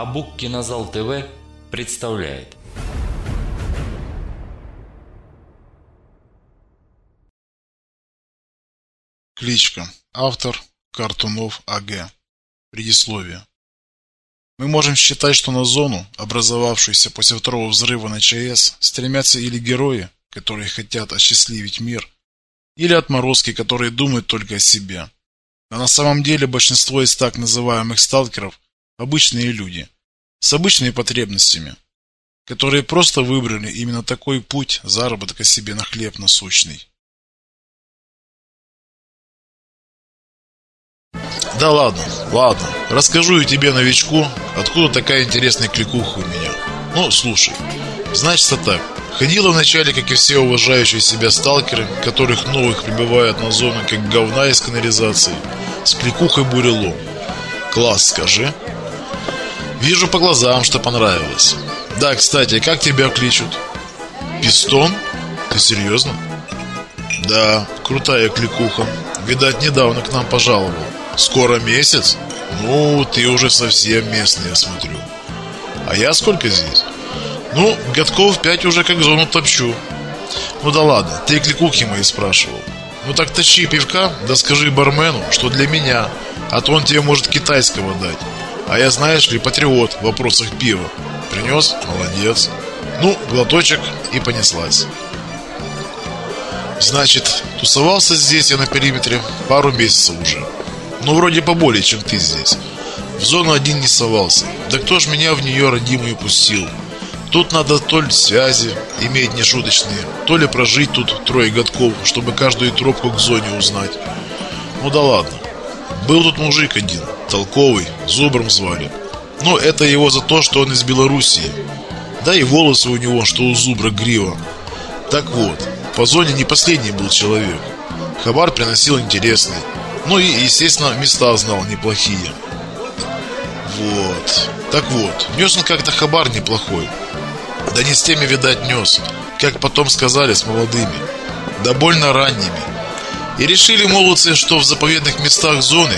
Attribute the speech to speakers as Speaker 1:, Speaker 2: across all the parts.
Speaker 1: Абук Кинозал ТВ представляет
Speaker 2: Кличка. Автор Картунов А.Г. Предисловие. Мы можем считать, что на зону, образовавшуюся после второго взрыва на ЧАЭС, стремятся или герои, которые хотят осчастливить мир, или отморозки, которые думают только о себе. Но на самом деле большинство из так называемых сталкеров – обычные люди, с обычными потребностями, которые просто выбрали именно такой путь заработка себе на хлеб насущный. Да ладно, ладно. Расскажу я тебе, новичку, откуда такая интересная кликуха у меня. Ну, слушай. Значится так. Ходила вначале, как и все уважающие себя сталкеры, которых новых прибывают на зону как говна из канализации, с кликухой бурелом. Класс, скажи. Вижу по глазам, что понравилось. Да, кстати, как тебя кличут? Пистон? Ты серьезно? Да, крутая кликуха. Видать, недавно к нам пожаловал. Скоро месяц? Ну, ты уже совсем местный, я смотрю. А я сколько здесь? Ну, годков пять уже как зону топчу. Ну да ладно, ты кликухи мои спрашивал. Ну так тащи пивка, да скажи бармену, что для меня, а то он тебе может китайского дать. А я, знаешь ли, патриот в вопросах пива. Принес? Молодец. Ну, глоточек и понеслась. Значит, тусовался здесь я на периметре пару месяцев уже. Ну, вроде поболее, чем ты здесь. В зону один не совался. Да кто ж меня в нее родимую пустил? Тут надо то ли связи иметь нешуточные, то ли прожить тут трое годков, чтобы каждую тропку к зоне узнать. Ну да ладно. Был тут мужик один, толковый, зубром звали. Но это его за то, что он из Белоруссии. Да и волосы у него, что у зубра грива. Так вот, по зоне не последний был человек. Хабар приносил интересный. Ну и, естественно, места знал неплохие. Вот. Так вот, нес он как-то хабар неплохой. Да не с теми, видать, нес. Как потом сказали, с молодыми. Да больно ранними. И решили молодцы, что в заповедных местах зоны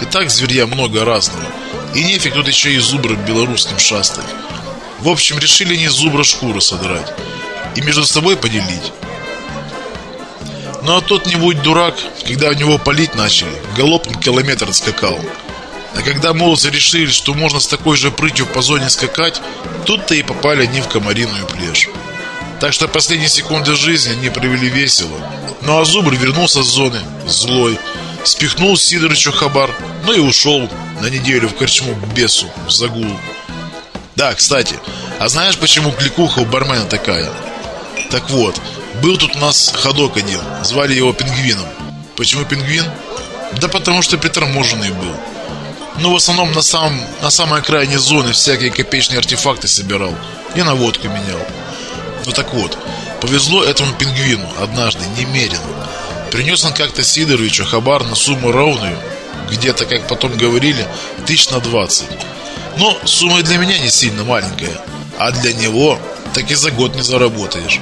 Speaker 2: и так зверья много разного. И нефиг тут еще и зубром белорусским шастать. В общем, решили не зубра шкуру содрать. И между собой поделить. Ну а тот не будь дурак, когда в него палить начали, галопом километр отскакал. А когда молодцы решили, что можно с такой же прытью по зоне скакать, тут-то и попали они в комариную плешь. Так что последние секунды жизни они провели весело. Ну а Зубр вернулся с зоны, злой, спихнул Сидорычу хабар, ну и ушел на неделю в корчму к бесу, в загул. Да, кстати, а знаешь, почему кликуха у бармена такая? Так вот, был тут у нас ходок один, звали его Пингвином. Почему Пингвин? Да потому что приторможенный был. Ну, в основном на, самом, на самой окраине зоны всякие копеечные артефакты собирал и на водку менял. Ну так вот, повезло этому пингвину однажды немерено. Принес он как-то Сидоровичу хабар на сумму ровную, где-то, как потом говорили, тысяч на двадцать. Но сумма для меня не сильно маленькая, а для него так и за год не заработаешь.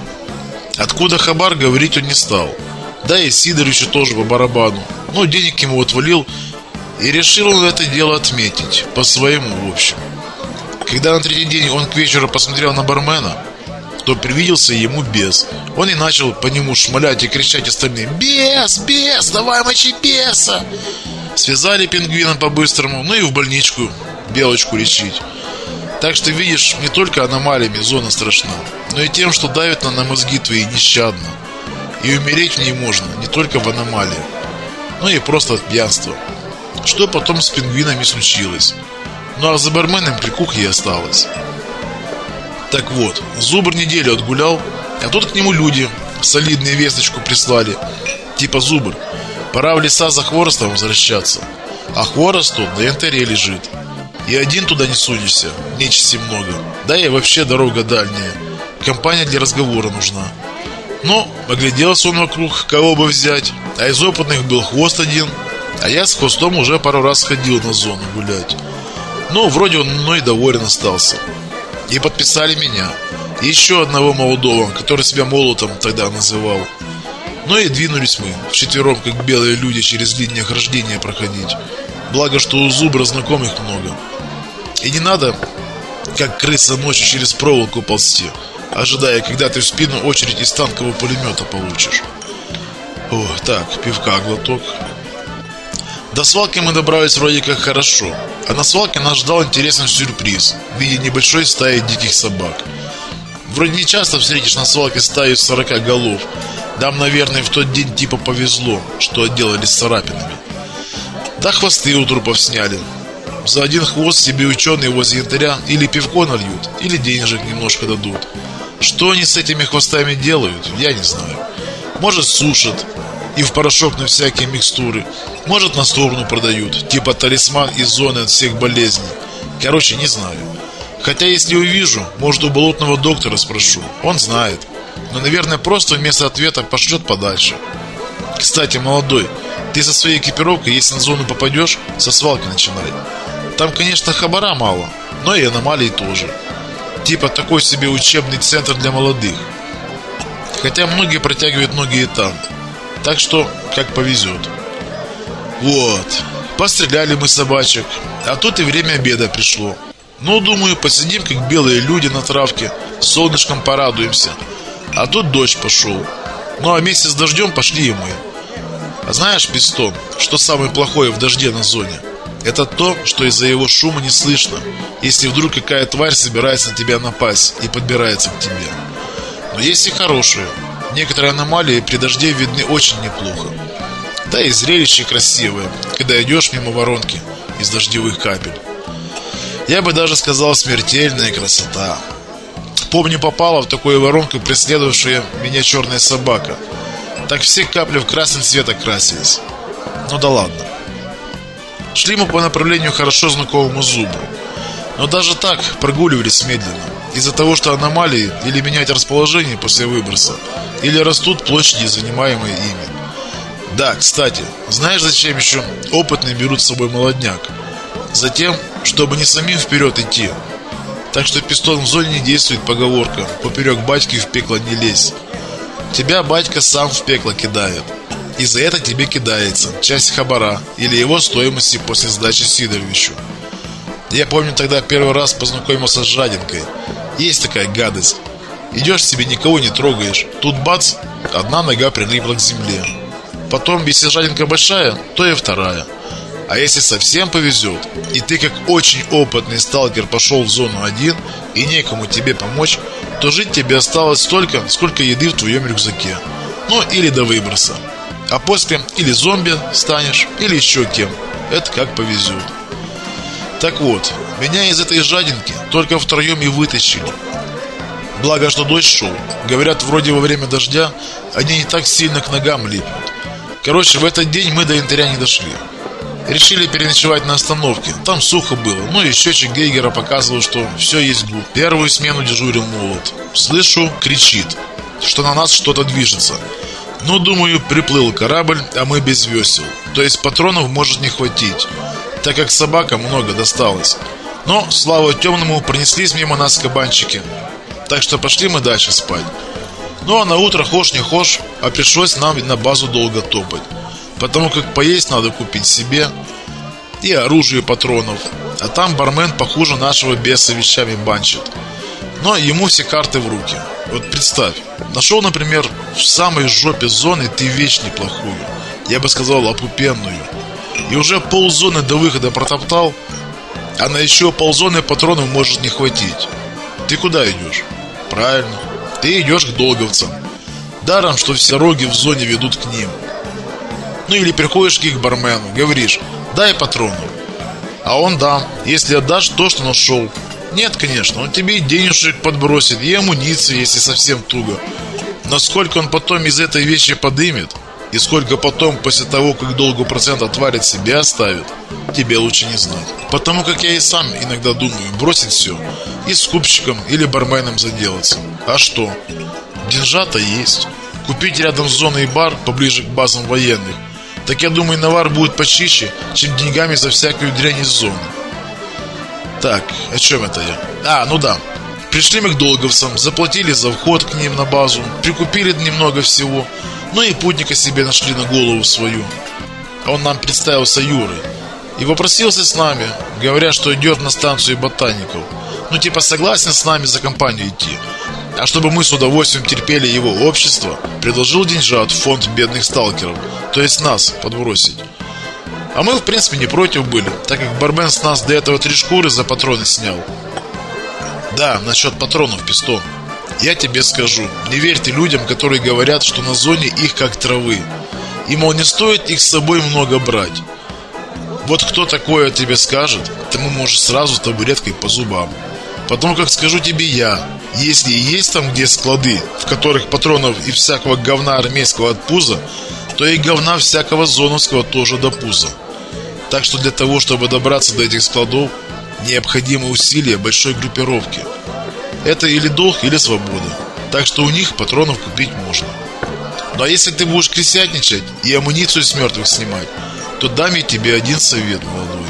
Speaker 2: Откуда хабар, говорить он не стал. Да и Сидоровичу тоже по барабану. Но денег ему отвалил, и решил он это дело отметить, по-своему в общем. Когда на третий день он к вечеру посмотрел на бармена, то привиделся ему бес. Он и начал по нему шмалять и кричать остальным «Бес! Бес! Давай мочи беса!» Связали пингвина по-быстрому, ну и в больничку белочку лечить. Так что, видишь, не только аномалиями зона страшна, но и тем, что давит на, на мозги твои нещадно. И умереть в ней можно не только в аномалии, но и просто от пьянства. Что потом с пингвинами случилось. Ну а за барменом кликуха и осталось. Так вот, Зубр неделю отгулял, а тут к нему люди солидные весточку прислали. Типа Зубр, пора в леса за хворостом возвращаться. А хворост тут на янтаре лежит. И один туда не сунешься, нечисти много. Да и вообще дорога дальняя. Компания для разговора нужна. Но огляделся он вокруг, кого бы взять. А из опытных был хвост один. А я с хвостом уже пару раз ходил на зону гулять. Ну, вроде он мной доволен остался. И подписали меня. И еще одного молодого, который себя молотом тогда называл. Ну и двинулись мы, вчетвером, как белые люди, через линии ограждения проходить. Благо, что у Зубра знакомых много. И не надо как крыса ночью через проволоку ползти, ожидая, когда ты в спину очередь из танкового пулемета получишь. О, так, пивка глоток. До свалки мы добрались вроде как хорошо, а на свалке нас ждал интересный сюрприз в виде небольшой стаи диких собак. Вроде не часто встретишь на свалке стаю из 40 голов. Нам, наверное, в тот день типа повезло, что отделались царапинами. Да хвосты у трупов сняли. За один хвост себе ученые возле янтаря или пивко нальют, или денежек немножко дадут. Что они с этими хвостами делают, я не знаю. Может сушат, и в порошок на всякие микстуры. Может на сторону продают, типа талисман из зоны от всех болезней. Короче, не знаю. Хотя если увижу, может у болотного доктора спрошу. Он знает. Но, наверное, просто вместо ответа пошлет подальше. Кстати, молодой, ты со своей экипировкой, если на зону попадешь, со свалки начинай. Там, конечно, хабара мало, но и аномалий тоже. Типа такой себе учебный центр для молодых. Хотя многие протягивают ноги и там. Так что, как повезет. Вот. Постреляли мы собачек. А тут и время обеда пришло. Ну, думаю, посидим, как белые люди на травке. Солнышком порадуемся. А тут дождь пошел. Ну, а вместе с дождем пошли и мы. А знаешь, Пистон, что самое плохое в дожде на зоне? Это то, что из-за его шума не слышно, если вдруг какая тварь собирается на тебя напасть и подбирается к тебе. Но есть и хорошие. Некоторые аномалии при дожде видны очень неплохо. Да и зрелище красивое, когда идешь мимо воронки из дождевых капель. Я бы даже сказал смертельная красота. Помню, попала в такую воронку преследовавшая меня черная собака. Так все капли в красный цвет окрасились. Ну да ладно. Шли мы по направлению хорошо знакомому зубу. Но даже так прогуливались медленно. Из-за того, что аномалии или менять расположение после выброса, или растут площади, занимаемые ими. Да, кстати, знаешь, зачем еще опытные берут с собой молодняк? Затем, чтобы не самим вперед идти. Так что пистон в зоне не действует поговорка «Поперек батьки в пекло не лезь». Тебя батька сам в пекло кидает. И за это тебе кидается часть хабара или его стоимости после сдачи Сидоровичу. Я помню тогда первый раз познакомился с жадинкой. Есть такая гадость. Идешь себе, никого не трогаешь. Тут бац, одна нога прилипла к земле. Потом, если жадинка большая, то и вторая. А если совсем повезет, и ты как очень опытный сталкер пошел в зону 1 и некому тебе помочь, то жить тебе осталось столько, сколько еды в твоем рюкзаке. Ну или до выброса. А после или зомби станешь, или еще кем. Это как повезет. Так вот, меня из этой жадинки только втроем и вытащили. Благо, что дождь шел. Говорят, вроде во время дождя они не так сильно к ногам липнут. Короче, в этот день мы до янтаря не дошли. Решили переночевать на остановке. Там сухо было. Ну и счетчик Гейгера показывал, что все есть гуд. Первую смену дежурил молот. Слышу, кричит, что на нас что-то движется. Ну, думаю, приплыл корабль, а мы без весел. То есть патронов может не хватить, так как собака много досталось. Но, слава темному, пронеслись мимо нас кабанчики. Так что пошли мы дальше спать. Ну а на утро хошь не хошь, а пришлось нам на базу долго топать. Потому как поесть надо купить себе и оружие патронов. А там бармен похуже нашего беса вещами банчит. Но ему все карты в руки. Вот представь, нашел, например, в самой жопе зоны ты вещь неплохую. Я бы сказал, опупенную. И уже ползоны до выхода протоптал, а на еще ползоны патронов может не хватить. Ты куда идешь? Правильно, ты идешь к долговцам. Даром, что все дороги в зоне ведут к ним. Ну или приходишь к их бармену, говоришь, дай патроны. А он дам, если отдашь то, что нашел. Нет, конечно, он тебе и денежек подбросит, и амуниции, если совсем туго. Но сколько он потом из этой вещи подымет, и сколько потом, после того, как долго процент отварит себе оставит, тебе лучше не знать. Потому как я и сам иногда думаю, бросить все и скупщиком или барменом заделаться. А что? Деньжата есть. Купить рядом с зоной бар, поближе к базам военных, так я думаю, навар будет почище, чем деньгами за всякую дрянь из зоны. Так, о чем это я? А, ну да. Пришли мы к долговцам, заплатили за вход к ним на базу, прикупили немного всего, ну и путника себе нашли на голову свою. Он нам представился Юрой и попросился с нами, говоря, что идет на станцию ботаников. Ну типа согласен с нами за компанию идти. А чтобы мы с удовольствием терпели его общество, предложил деньжат в фонд бедных сталкеров, то есть нас подбросить. А мы, в принципе, не против были, так как Бармен с нас до этого три шкуры за патроны снял. Да, насчет патронов, пистон. Я тебе скажу, не верьте людям, которые говорят, что на зоне их как травы. И, мол, не стоит их с собой много брать. Вот кто такое тебе скажет, тому можешь сразу табуреткой по зубам. Потому как скажу тебе я, если и есть там где склады, в которых патронов и всякого говна армейского от пуза, то и говна всякого зоновского тоже до пуза. Так что для того, чтобы добраться до этих складов, необходимы усилия большой группировки. Это или долг, или свобода. Так что у них патронов купить можно. Ну а если ты будешь крестятничать и амуницию с мертвых снимать, то дам я тебе один совет, молодой.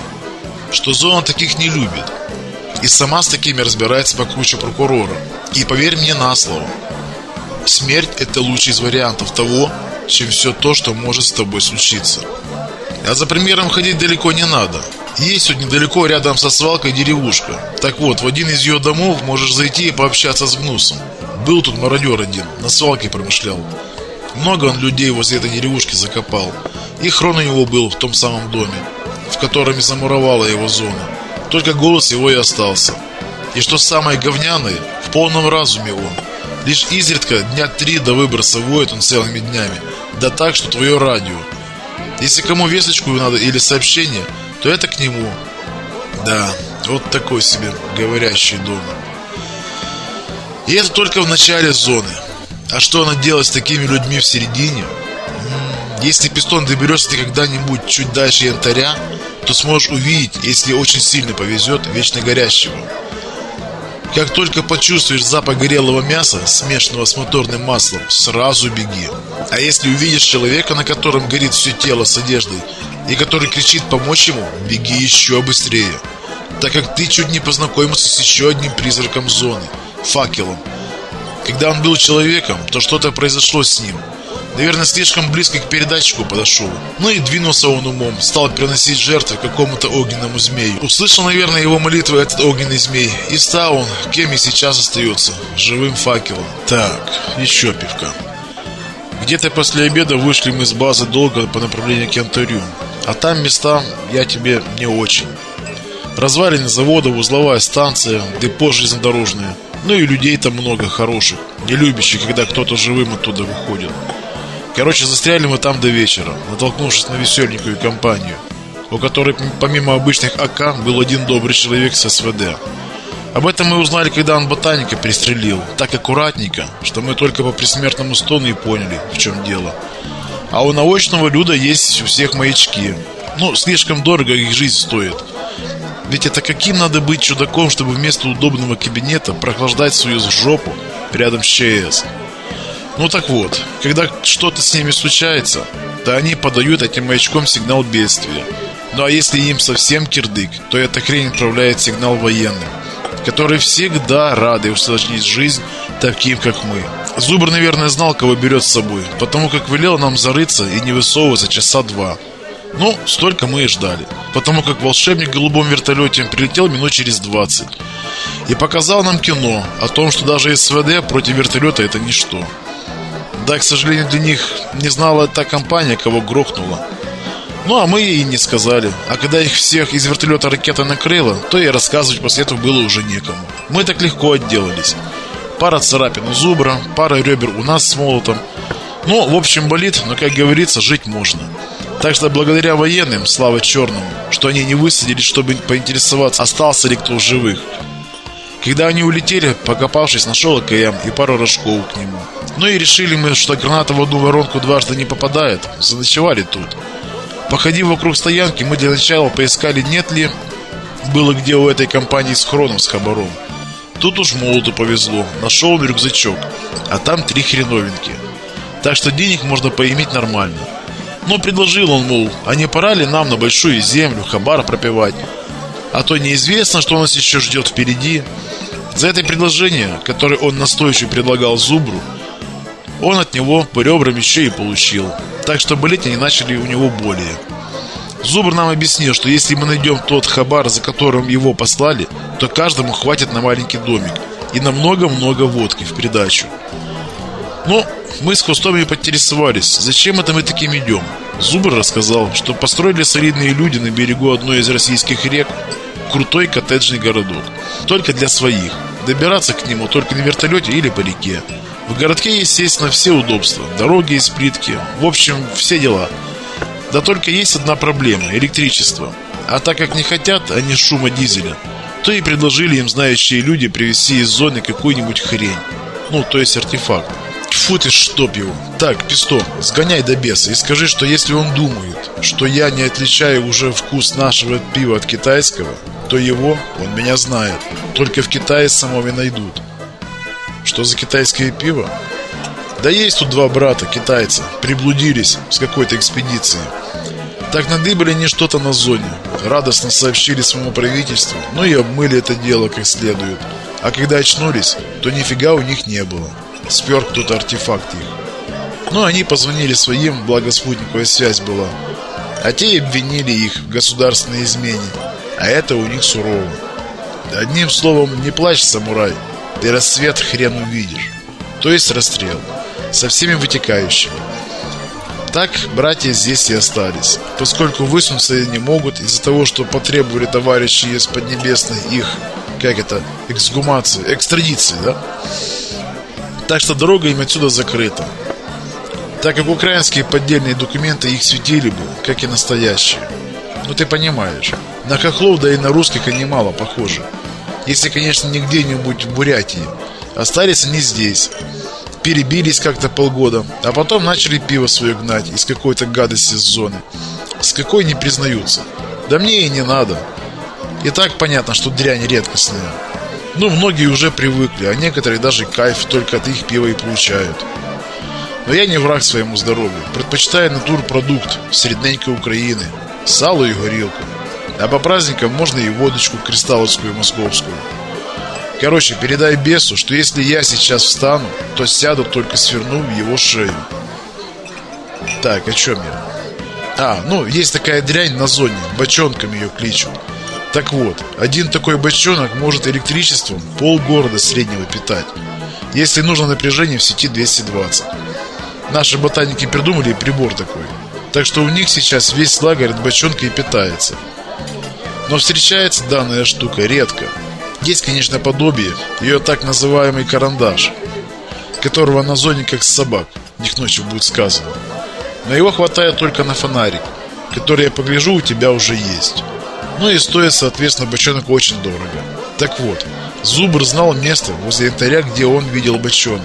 Speaker 2: Что зона таких не любит. И сама с такими разбирается покруче прокурора. И поверь мне на слово. Смерть – это лучший из вариантов того, чем все то, что может с тобой случиться. А за примером ходить далеко не надо. Есть тут недалеко рядом со свалкой деревушка. Так вот, в один из ее домов можешь зайти и пообщаться с гнусом. Был тут мародер один, на свалке промышлял. Много он людей возле этой деревушки закопал. И хрон у него был в том самом доме, в котором и замуровала его зона. Только голос его и остался. И что самое говняное, в полном разуме он. Лишь изредка дня три до выброса воет он целыми днями. Да так, что твое радио. Если кому весточку надо или сообщение, то это к нему. Да, вот такой себе говорящий дом. И это только в начале зоны. А что она делает с такими людьми в середине? Если пистон доберется ты когда-нибудь чуть дальше янтаря, то сможешь увидеть, если очень сильно повезет, вечно горящего. Как только почувствуешь запах горелого мяса, смешанного с моторным маслом, сразу беги. А если увидишь человека, на котором горит все тело с одеждой, и который кричит помочь ему, беги еще быстрее. Так как ты чуть не познакомился с еще одним призраком зоны, факелом. Когда он был человеком, то что-то произошло с ним – Наверное, слишком близко к передатчику подошел. Ну и двинулся он умом, стал приносить жертвы какому-то огненному змею. Услышал, наверное, его молитвы этот огненный змей. И стал он, кем и сейчас остается, живым факелом. Так, еще пивка. Где-то после обеда вышли мы с базы долго по направлению к Янтарю. А там места я тебе не очень. Развалины завода, узловая станция, депо железнодорожное. Ну и людей там много хороших, не любящих, когда кто-то живым оттуда выходит. Короче, застряли мы там до вечера, натолкнувшись на веселенькую компанию, у которой помимо обычных АК был один добрый человек с СВД. Об этом мы узнали, когда он ботаника пристрелил, так аккуратненько, что мы только по присмертному стону и поняли, в чем дело. А у научного люда есть у всех маячки. Ну, слишком дорого их жизнь стоит. Ведь это каким надо быть чудаком, чтобы вместо удобного кабинета прохлаждать свою жопу рядом с ЧС? Ну так вот, когда что-то с ними случается, то они подают этим маячком сигнал бедствия. Ну а если им совсем кирдык, то эта хрень отправляет сигнал военным, которые всегда рады усложнить жизнь таким, как мы. Зубр, наверное, знал, кого берет с собой, потому как велел нам зарыться и не высовываться часа два. Ну, столько мы и ждали, потому как волшебник в голубом вертолете прилетел минут через 20 и показал нам кино о том, что даже СВД против вертолета это ничто. Да, к сожалению, для них не знала та компания, кого грохнула. Ну, а мы ей не сказали. А когда их всех из вертолета ракета накрыла, то и рассказывать после этого было уже некому. Мы так легко отделались. Пара царапин у зубра, пара ребер у нас с молотом. Ну, в общем, болит, но, как говорится, жить можно. Так что благодаря военным, слава черному, что они не высадились, чтобы поинтересоваться, остался ли кто в живых. Когда они улетели, покопавшись, нашел АКМ и пару рожков к нему. Ну и решили мы, что граната в одну воронку дважды не попадает. Заночевали тут. Походив вокруг стоянки, мы для начала поискали, нет ли было где у этой компании с хроном с хабаром. Тут уж молоту повезло. Нашел он рюкзачок. А там три хреновинки. Так что денег можно поиметь нормально. Но предложил он, мол, а не пора ли нам на большую землю хабар пропивать? А то неизвестно, что нас еще ждет впереди. За это предложение, которое он настойчиво предлагал Зубру, он от него по ребрам еще и получил. Так что болеть они начали у него более. Зубр нам объяснил, что если мы найдем тот хабар, за которым его послали, то каждому хватит на маленький домик и на много-много водки в придачу. Но мы с Хвостом и поинтересовались, зачем это мы таким идем. Зубр рассказал, что построили солидные люди на берегу одной из российских рек крутой коттеджный городок. Только для своих. Добираться к нему только на вертолете или по реке. В городке, естественно, все удобства. Дороги из плитки. В общем, все дела. Да только есть одна проблема – электричество. А так как не хотят они шума дизеля, то и предложили им знающие люди привезти из зоны какую-нибудь хрень. Ну, то есть артефакт. Фу ты, чтоб его. Так, Пистон, сгоняй до беса и скажи, что если он думает, что я не отличаю уже вкус нашего пива от китайского, то его, он меня знает. Только в Китае самого и найдут. Что за китайское пиво? Да есть тут два брата, китайца, приблудились с какой-то экспедиции. Так надыбали они что-то на зоне, радостно сообщили своему правительству, ну и обмыли это дело как следует. А когда очнулись, то нифига у них не было. Спер кто-то артефакт их. Ну, они позвонили своим, благо спутниковая связь была. А те и обвинили их в государственной измене. А это у них сурово. Одним словом, не плачь, самурай. Ты рассвет хрен увидишь. То есть расстрел со всеми вытекающими. Так братья здесь и остались, поскольку высунуться не могут из-за того, что потребовали товарищи из Поднебесной их, как это, эксгумации, экстрадиции, да? Так что дорога им отсюда закрыта. Так как украинские поддельные документы их светили бы, как и настоящие. Ну ты понимаешь, на хохлов, да и на русских они мало похожи. Если, конечно, не где-нибудь в Бурятии. Остались они здесь, перебились как-то полгода, а потом начали пиво свое гнать из какой-то гадости с зоны. С какой не признаются. Да мне и не надо. И так понятно, что дрянь редкостная. Ну, многие уже привыкли, а некоторые даже кайф только от их пива и получают. Но я не враг своему здоровью. Предпочитаю натурпродукт средненькой Украины. Сало и горилку. А по праздникам можно и водочку кристалловскую московскую. Короче, передай бесу, что если я сейчас встану, то сяду только свернув его шею. Так, о чем я? А, ну, есть такая дрянь на зоне, бочонками ее кличут. Так вот, один такой бочонок может электричеством полгорода среднего питать, если нужно напряжение в сети 220. Наши ботаники придумали прибор такой. Так что у них сейчас весь лагерь от бочонка и питается. Но встречается данная штука редко. Есть, конечно, подобие, ее так называемый карандаш, которого на зоне как собак, них ночью будет сказано. Но его хватает только на фонарик, который, я погляжу, у тебя уже есть. Ну и стоит, соответственно, бочонок очень дорого. Так вот, Зубр знал место возле янтаря, где он видел бочонок.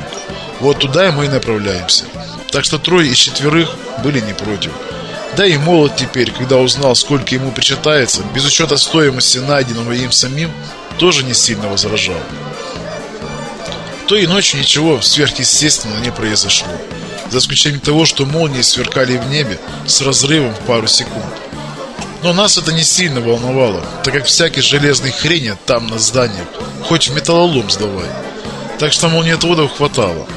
Speaker 2: Вот туда мы и направляемся. Так что трое из четверых были не против. Да и молод теперь, когда узнал, сколько ему причитается, без учета стоимости найденного им самим, тоже не сильно возражал. То и ночью ничего сверхъестественного не произошло, за исключением того, что молнии сверкали в небе с разрывом в пару секунд. Но нас это не сильно волновало, так как всякий железный хрень там на зданиях, хоть в металлолом сдавай. Так что молниетводов хватало.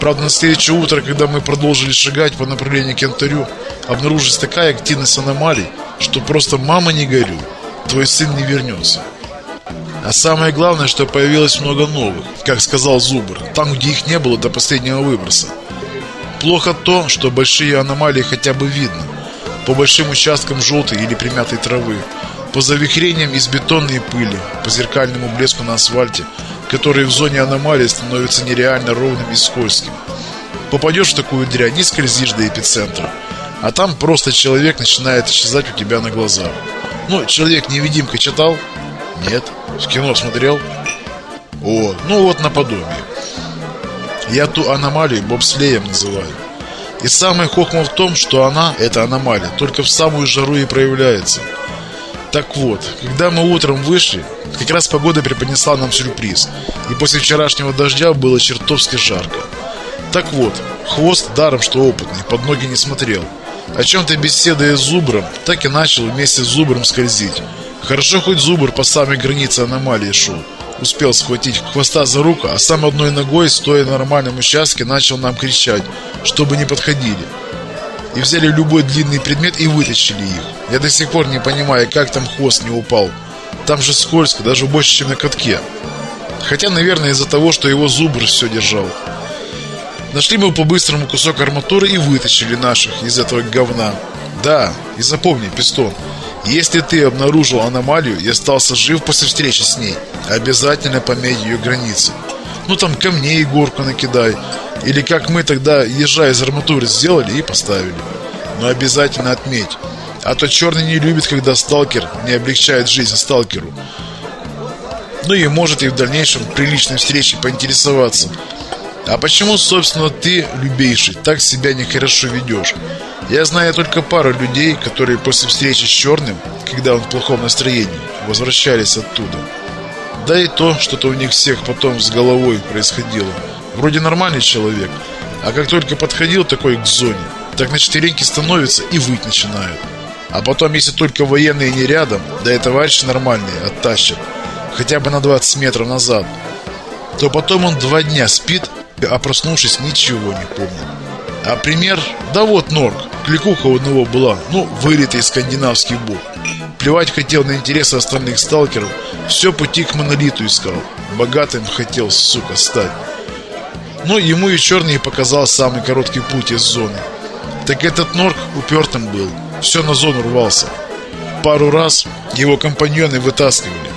Speaker 2: Правда, на следующее утро, когда мы продолжили шагать по направлению к янтарю, обнаружилась такая активность аномалий, что просто мама не горю, твой сын не вернется. А самое главное, что появилось много новых, как сказал Зубр, там, где их не было до последнего выброса. Плохо то, что большие аномалии хотя бы видно. По большим участкам желтой или примятой травы, по завихрениям из бетонной пыли, по зеркальному блеску на асфальте, который в зоне аномалии становится нереально ровным и скользким. Попадешь в такую дрянь и скользишь до эпицентра. А там просто человек начинает исчезать у тебя на глазах. Ну, человек-невидимка читал? Нет. В кино смотрел? О, ну вот наподобие. Я ту аномалию бобслеем называю. И самое хохма в том, что она, эта аномалия, только в самую жару и проявляется. Так вот, когда мы утром вышли, как раз погода преподнесла нам сюрприз. И после вчерашнего дождя было чертовски жарко. Так вот, хвост, даром что опытный, под ноги не смотрел. О чем-то беседуя с Зубром, так и начал вместе с Зубром скользить. Хорошо хоть Зубр по самой границе аномалии шел. Успел схватить хвоста за руку, а сам одной ногой, стоя на нормальном участке, начал нам кричать, чтобы не подходили. и взяли любой длинный предмет и вытащили их. Я до сих пор не понимаю, как там хвост не упал. Там же скользко, даже больше, чем на катке. Хотя, наверное, из-за того, что его зубр все держал. Нашли мы по-быстрому кусок арматуры и вытащили наших из этого говна. Да, и запомни, Пистон, если ты обнаружил аномалию и остался жив после встречи с ней, обязательно пометь ее границы. Ну там камней горку накидай. Или как мы тогда езжа из арматуры сделали и поставили. Но обязательно отметь. А то черный не любит, когда сталкер не облегчает жизнь сталкеру. Ну и может и в дальнейшем при личной встрече поинтересоваться. А почему, собственно, ты, любейший, так себя нехорошо ведешь? Я знаю только пару людей, которые после встречи с черным, когда он в плохом настроении, возвращались оттуда. Да и то, что-то у них всех потом с головой происходило. Вроде нормальный человек, а как только подходил такой к зоне, так на четвереньки становится и выть начинают. А потом, если только военные не рядом, да и товарищи нормальные оттащат, хотя бы на 20 метров назад, то потом он два дня спит, а проснувшись ничего не помнит. А пример, да вот Норк, кликуха у одного была, ну, вылитый скандинавский бог. Плевать хотел на интересы остальных сталкеров, все пути к монолиту искал. Богатым хотел, сука, стать. Но ему и черный показал самый короткий путь из зоны. Так этот Норк упертым был, все на зону рвался. Пару раз его компаньоны вытаскивали.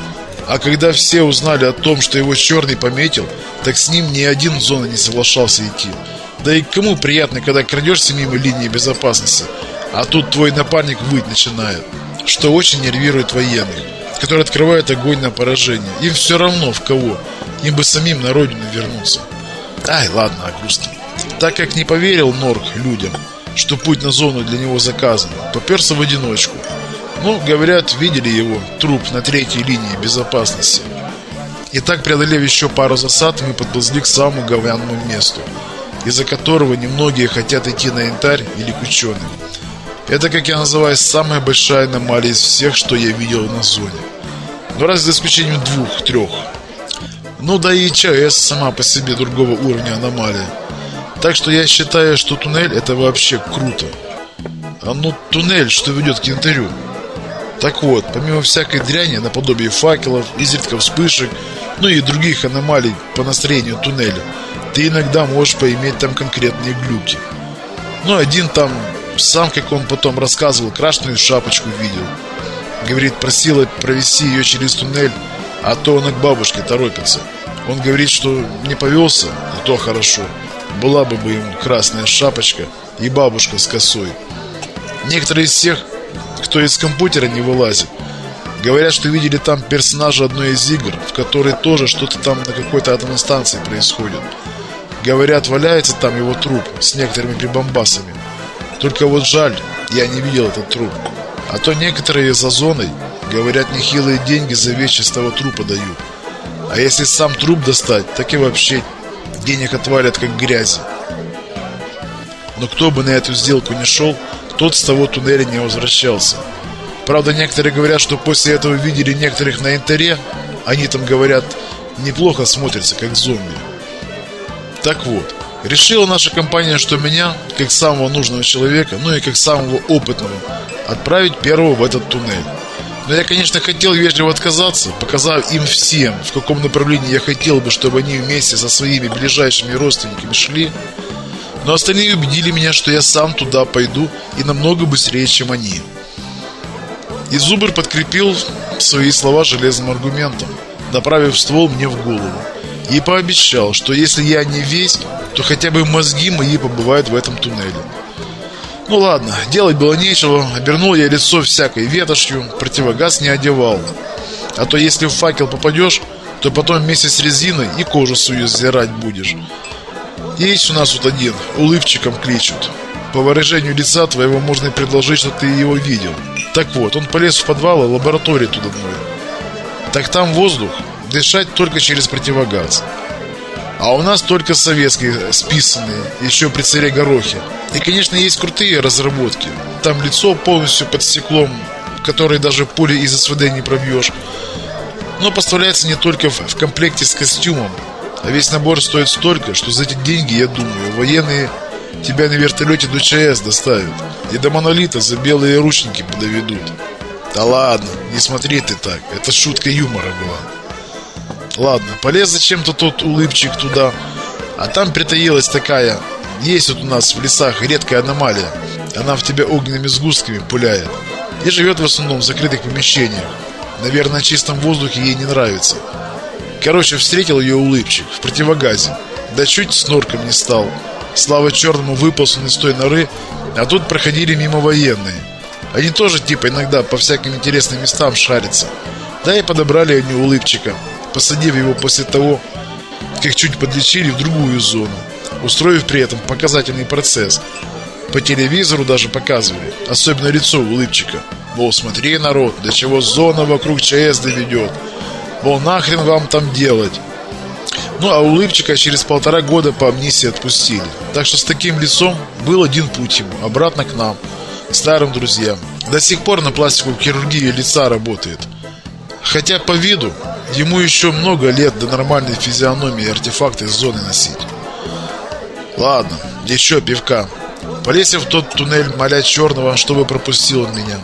Speaker 2: А когда все узнали о том, что его черный пометил, так с ним ни один в зону не соглашался идти. Да и кому приятно, когда крадешься мимо линии безопасности, а тут твой напарник выть начинает, что очень нервирует военных, которые открывают огонь на поражение. Им все равно в кого, им бы самим на родину вернуться. Ай, ладно, а грустно. Так как не поверил Норк людям, что путь на зону для него заказан, поперся в одиночку – ну, говорят, видели его, труп на третьей линии безопасности. И так, преодолев еще пару засад, мы подползли к самому говяному месту, из-за которого немногие хотят идти на янтарь или к ученым. Это, как я называю, самая большая аномалия из всех, что я видел на зоне. Но ну, раз за исключением двух-трех. Ну да и ЧАЭС сама по себе другого уровня аномалия. Так что я считаю, что туннель это вообще круто. А ну туннель, что ведет к янтарю. Так вот, помимо всякой дряни, наподобие факелов, изредка вспышек, ну и других аномалий по настроению туннеля, ты иногда можешь поиметь там конкретные глюки. Ну, один там, сам, как он потом рассказывал, красную шапочку видел. Говорит, просила провести ее через туннель, а то он к бабушке торопится. Он говорит, что не повелся, и то хорошо. Была бы бы ему красная шапочка и бабушка с косой. Некоторые из всех кто из компьютера не вылазит. Говорят, что видели там персонажа одной из игр, в которой тоже что-то там на какой-то атомной станции происходит. Говорят, валяется там его труп с некоторыми прибамбасами. Только вот жаль, я не видел этот труп. А то некоторые за зоной, говорят, нехилые деньги за вещи с того трупа дают. А если сам труп достать, так и вообще денег отвалят как грязи. Но кто бы на эту сделку не шел, тот с того туннеля не возвращался. Правда, некоторые говорят, что после этого видели некоторых на интере. Они там, говорят, неплохо смотрятся, как зомби. Так вот, решила наша компания, что меня, как самого нужного человека, ну и как самого опытного, отправить первого в этот туннель. Но я, конечно, хотел вежливо отказаться, показав им всем, в каком направлении я хотел бы, чтобы они вместе со своими ближайшими родственниками шли. Но остальные убедили меня, что я сам туда пойду и намного быстрее, чем они. И Зубр подкрепил свои слова железным аргументом, направив ствол мне в голову. И пообещал, что если я не весь, то хотя бы мозги мои побывают в этом туннеле. Ну ладно, делать было нечего, обернул я лицо всякой ветошью, противогаз не одевал. А то если в факел попадешь, то потом вместе с резиной и кожу свою сдирать будешь. Есть у нас вот один, улыбчиком кличут. По выражению лица твоего можно предложить, что ты его видел. Так вот, он полез в подвал и лабораторию туда мной. Так там воздух, дышать только через противогаз. А у нас только советские, списанные, еще при царе Горохе. И, конечно, есть крутые разработки. Там лицо полностью под стеклом, которое даже пули из СВД не пробьешь. Но поставляется не только в комплекте с костюмом, а весь набор стоит столько, что за эти деньги, я думаю, военные тебя на вертолете до ЧС доставят. И до монолита за белые ручники подоведут. Да ладно, не смотри ты так. Это шутка юмора была. Ладно, полез зачем-то тот улыбчик туда. А там притаилась такая... Есть вот у нас в лесах редкая аномалия. Она в тебя огненными сгустками пуляет. И живет в основном в закрытых помещениях. Наверное, на чистом воздухе ей не нравится. Короче, встретил ее улыбчик в противогазе. Да чуть с норком не стал. Слава черному выполз он из той норы, а тут проходили мимо военные. Они тоже типа иногда по всяким интересным местам шарятся. Да и подобрали они улыбчика, посадив его после того, как чуть подлечили в другую зону, устроив при этом показательный процесс. По телевизору даже показывали, особенно лицо улыбчика. Мол, смотри, народ, до чего зона вокруг ЧС доведет. Мол, нахрен вам там делать? Ну, а улыбчика через полтора года по амнистии отпустили. Так что с таким лицом был один путь ему, обратно к нам, к старым друзьям. До сих пор на пластиковой хирургии лица работает. Хотя по виду ему еще много лет до нормальной физиономии артефакты из зоны носить. Ладно, еще пивка. Полезем в тот туннель, моля черного, чтобы пропустил он меня.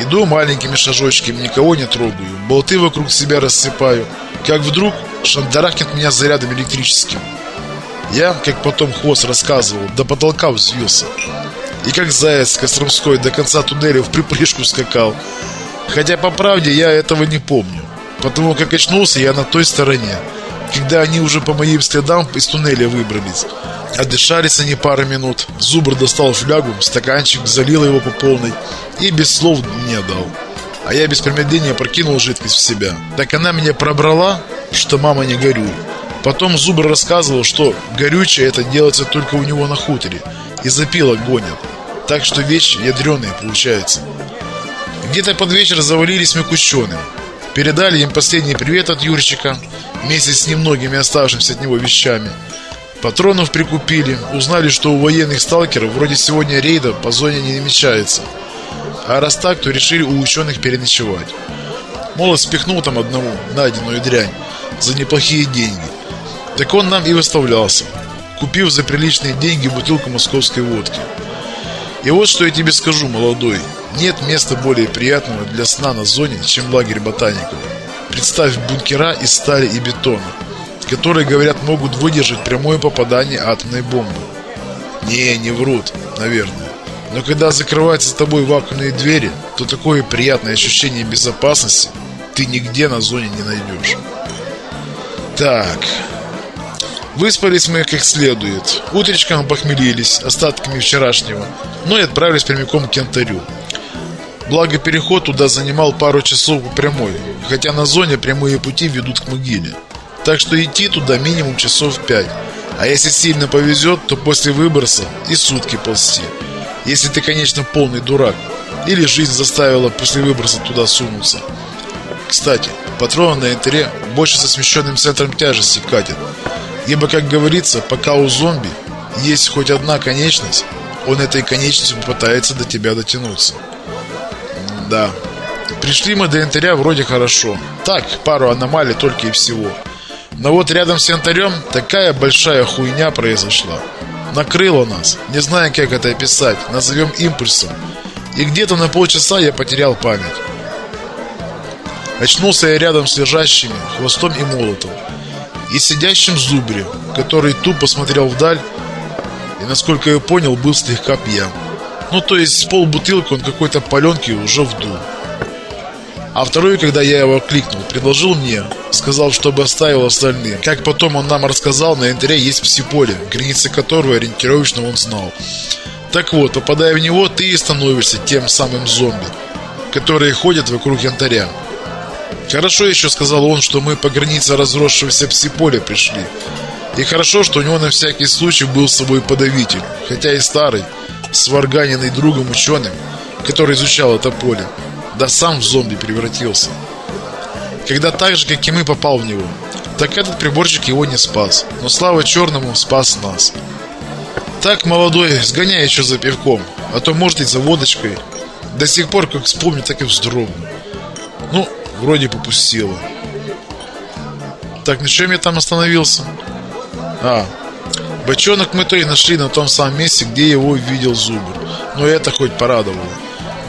Speaker 2: Иду маленькими шажочками, никого не трогаю, болты вокруг себя рассыпаю. Как вдруг шандарахнет меня зарядом электрическим. Я, как потом хвост рассказывал, до потолка взвился. И как заяц Костромской до конца туннеля в припрыжку скакал. Хотя, по правде, я этого не помню. Потому как очнулся я на той стороне, когда они уже по моим следам из туннеля выбрались. Отдышались они пару минут. Зубр достал флягу, стаканчик, залил его по полной и без слов мне дал. А я без промедления прокинул жидкость в себя. Так она меня пробрала, что мама не горюй. Потом Зубр рассказывал, что горючее это делается только у него на хуторе. И запила гонят. Так что вещи ядреные получается. Где-то под вечер завалились мы к ученым. Передали им последний привет от Юрчика, вместе с немногими оставшимися от него вещами. Патронов прикупили, узнали, что у военных сталкеров вроде сегодня рейда по зоне не намечается. А раз так, то решили у ученых переночевать. Молот спихнул там одному найденную дрянь за неплохие деньги. Так он нам и выставлялся, купив за приличные деньги бутылку московской водки. И вот что я тебе скажу, молодой. Нет места более приятного для сна на зоне, чем лагерь ботаников. Представь бункера из стали и бетона которые, говорят, могут выдержать прямое попадание атомной бомбы. Не, не врут, наверное. Но когда закрываются с тобой вакуумные двери, то такое приятное ощущение безопасности ты нигде на зоне не найдешь. Так. Выспались мы как следует. Утречком похмелились остатками вчерашнего, но и отправились прямиком к Кентарю. Благо переход туда занимал пару часов по прямой, хотя на зоне прямые пути ведут к могиле. Так что идти туда минимум часов пять. А если сильно повезет, то после выброса и сутки ползти. Если ты, конечно, полный дурак. Или жизнь заставила после выброса туда сунуться. Кстати, патроны на интере больше со смещенным центром тяжести катят. Ибо, как говорится, пока у зомби есть хоть одна конечность, он этой конечностью попытается до тебя дотянуться. Да. Пришли мы до янтаря вроде хорошо. Так, пару аномалий только и всего. Но вот рядом с янтарем такая большая хуйня произошла. Накрыло нас, не знаю, как это описать, назовем импульсом. И где-то на полчаса я потерял память. Очнулся я рядом с лежащими, хвостом и молотом. И сидящим зубрем, который тупо смотрел вдаль и, насколько я понял, был слегка пьян. Ну, то есть с полбутылки он какой-то паленки уже вдул. А второй, когда я его кликнул, предложил мне, сказал, чтобы оставил остальные. Как потом он нам рассказал, на интере есть псиполе, границы которого ориентировочно он знал. Так вот, попадая в него, ты и становишься тем самым зомби, которые ходят вокруг янтаря. Хорошо еще сказал он, что мы по границе разросшегося псиполя пришли. И хорошо, что у него на всякий случай был с собой подавитель, хотя и старый, сварганенный другом ученым, который изучал это поле да сам в зомби превратился. Когда так же, как и мы, попал в него, так этот приборчик его не спас, но слава черному спас нас. Так, молодой, сгоняй еще за пивком, а то может и за водочкой. До сих пор, как вспомню, так и вздрогну. Ну, вроде попустило. Так, на чем я там остановился? А, Бочонок мы то и нашли на том самом месте, где его видел Зубр. Но это хоть порадовало.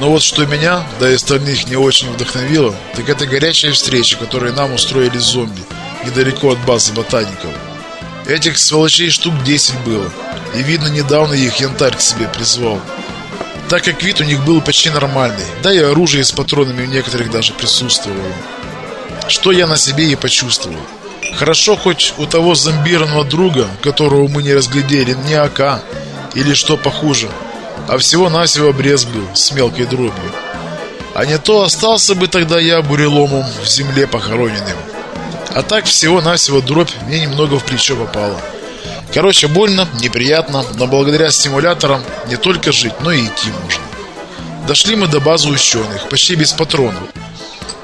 Speaker 2: Но вот что меня, да и остальных не очень вдохновило, так это горячая встреча, которую нам устроили зомби, недалеко от базы ботаников. Этих сволочей штук 10 было, и видно недавно их янтарь к себе призвал. Так как вид у них был почти нормальный, да и оружие с патронами у некоторых даже присутствовало. Что я на себе и почувствовал. Хорошо хоть у того зомбированного друга, которого мы не разглядели, не АК или что похуже, а всего-навсего обрез был с мелкой дробью. А не то остался бы тогда я буреломом в земле похороненным. А так всего-навсего дробь мне немного в плечо попала. Короче, больно, неприятно, но благодаря стимуляторам не только жить, но и идти можно. Дошли мы до базы ученых, почти без патронов.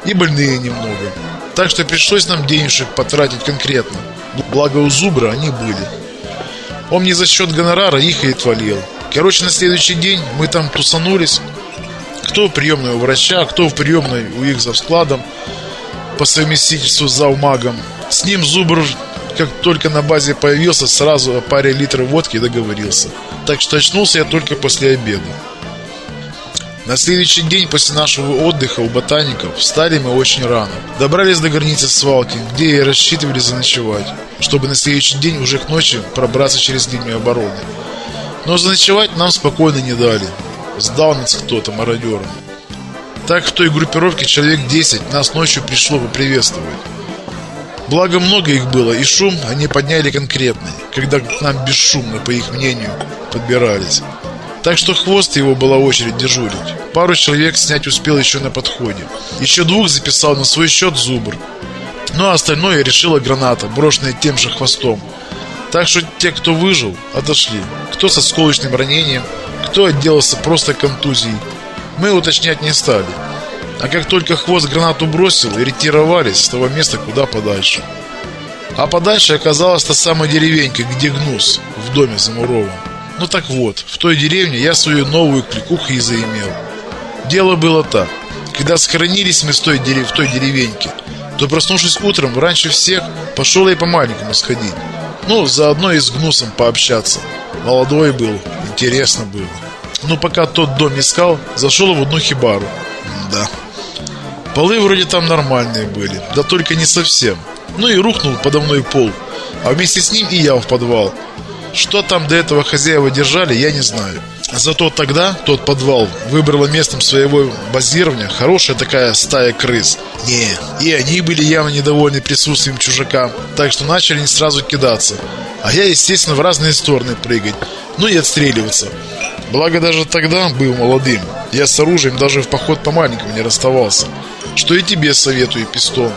Speaker 2: И больные немного. Так что пришлось нам денежек потратить конкретно. Благо у Зубра они были. Он не за счет гонорара их и отвалил. Короче, на следующий день мы там тусанулись. Кто в приемной у врача, кто в приемной у их за складом по совместительству с завмагом. С ним Зубр, как только на базе появился, сразу о паре литров водки договорился. Так что очнулся я только после обеда. На следующий день после нашего отдыха у ботаников встали мы очень рано. Добрались до границы свалки, где и рассчитывали заночевать, чтобы на следующий день уже к ночи пробраться через линию обороны. Но заночевать нам спокойно не дали. Сдал нас кто-то мародером. Так в той группировке человек 10 нас ночью пришло поприветствовать. Благо много их было, и шум они подняли конкретный, когда к нам бесшумно, по их мнению, подбирались. Так что хвост его была очередь дежурить. Пару человек снять успел еще на подходе. Еще двух записал на свой счет Зубр. Ну а остальное решила граната, брошенная тем же хвостом. Так что те, кто выжил, отошли. Кто со сколочным ранением, кто отделался просто контузией. Мы уточнять не стали. А как только хвост гранату бросил, ретировались с того места куда подальше. А подальше оказалась та самая деревенька, где гнус, в доме замурован. Ну так вот, в той деревне я свою новую кликуху и заимел. Дело было так. Когда схоронились мы с той дерев... в той деревеньке, то проснувшись утром, раньше всех, пошел я по-маленькому сходить. Ну, заодно и с Гнусом пообщаться. Молодой был, интересно было. Ну, пока тот дом искал, зашел в одну хибару. Да. Полы вроде там нормальные были, да только не совсем. Ну и рухнул подо мной пол, а вместе с ним и я в подвал. Что там до этого хозяева держали, я не знаю. Зато тогда тот подвал выбрала местом своего базирования хорошая такая стая крыс. Не, и они были явно недовольны присутствием чужака, так что начали не сразу кидаться. А я, естественно, в разные стороны прыгать, ну и отстреливаться. Благо даже тогда был молодым. Я с оружием даже в поход по маленькому не расставался. Что и тебе советую, пистон,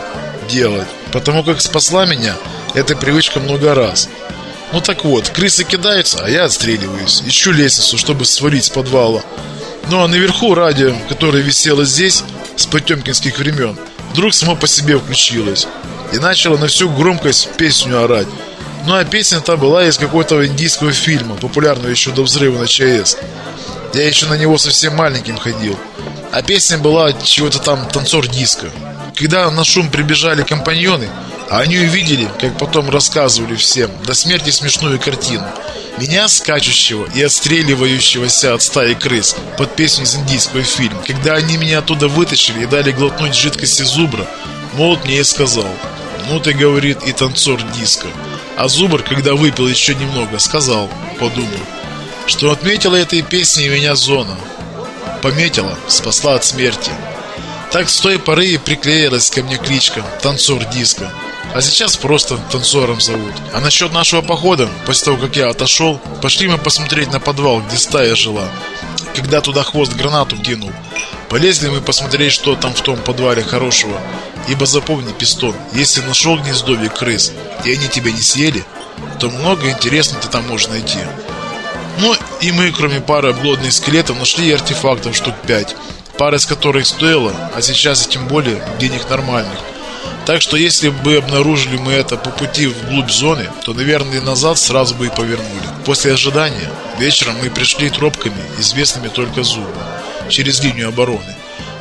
Speaker 2: делать. Потому как спасла меня эта привычка много раз. Ну так вот, крысы кидаются, а я отстреливаюсь. Ищу лестницу, чтобы свалить с подвала. Ну а наверху радио, которое висело здесь с потемкинских времен, вдруг само по себе включилось. И начало на всю громкость песню орать. Ну а песня та была из какого-то индийского фильма, популярного еще до взрыва на ЧАЭС. Я еще на него совсем маленьким ходил. А песня была чего-то там танцор диска. Когда на шум прибежали компаньоны, а они увидели, как потом рассказывали всем, до смерти смешную картину. Меня, скачущего и отстреливающегося от стаи крыс, под песню из индийского фильма. Когда они меня оттуда вытащили и дали глотнуть жидкости зубра, Молот мне и сказал, ну ты, говорит, и танцор диска. А Зубр, когда выпил еще немного, сказал, подумал, что отметила этой песней меня зона. Пометила, спасла от смерти. Так с той поры и приклеилась ко мне кличка «Танцор диска». А сейчас просто танцором зовут. А насчет нашего похода, после того, как я отошел, пошли мы посмотреть на подвал, где стая жила. Когда туда хвост гранату кинул. Полезли мы посмотреть, что там в том подвале хорошего. Ибо запомни, пистон, если нашел гнездовье крыс, и они тебя не съели, то много интересного ты там можешь найти. Ну, и мы, кроме пары обглодных скелетов, нашли артефактов штук 5, пара из которых стоила, а сейчас и тем более денег нормальных. Так что если бы обнаружили мы это по пути вглубь зоны, то, наверное, назад сразу бы и повернули. После ожидания вечером мы пришли тропками, известными только зубу, через линию обороны.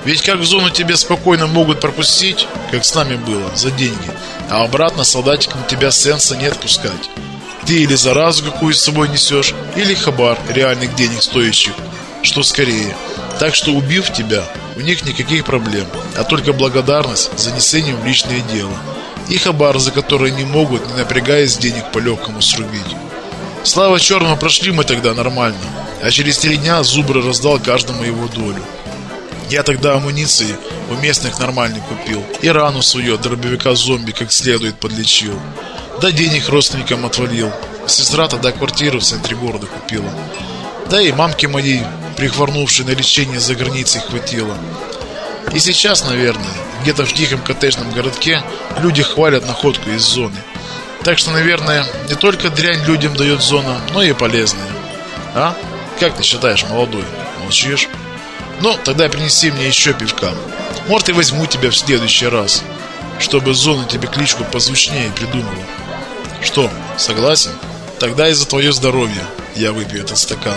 Speaker 2: Ведь как в зону тебя спокойно могут пропустить, как с нами было, за деньги, а обратно солдатикам тебя сенса не отпускать. Ты или заразу какую с собой несешь, или хабар реальных денег стоящих, что скорее. Так что убив тебя, у них никаких проблем, а только благодарность за несением в личное дело. И хабар, за который не могут, не напрягаясь денег по-легкому срубить. Слава черному прошли мы тогда нормально, а через три дня Зубр раздал каждому его долю. Я тогда амуниции у местных нормальный купил. И рану свою от дробовика зомби как следует подлечил. Да денег родственникам отвалил. Сестра тогда квартиру в центре города купила. Да и мамке моей, прихворнувшей на лечение за границей, хватило. И сейчас, наверное, где-то в тихом коттеджном городке люди хвалят находку из зоны. Так что, наверное, не только дрянь людям дает зона, но и полезная. А? Как ты считаешь, молодой? Молчишь? Ну, тогда принеси мне еще пивка. Может, и возьму тебя в следующий раз, чтобы зона тебе кличку позвучнее придумала. Что, согласен? Тогда и за твое здоровье я выпью этот стакан.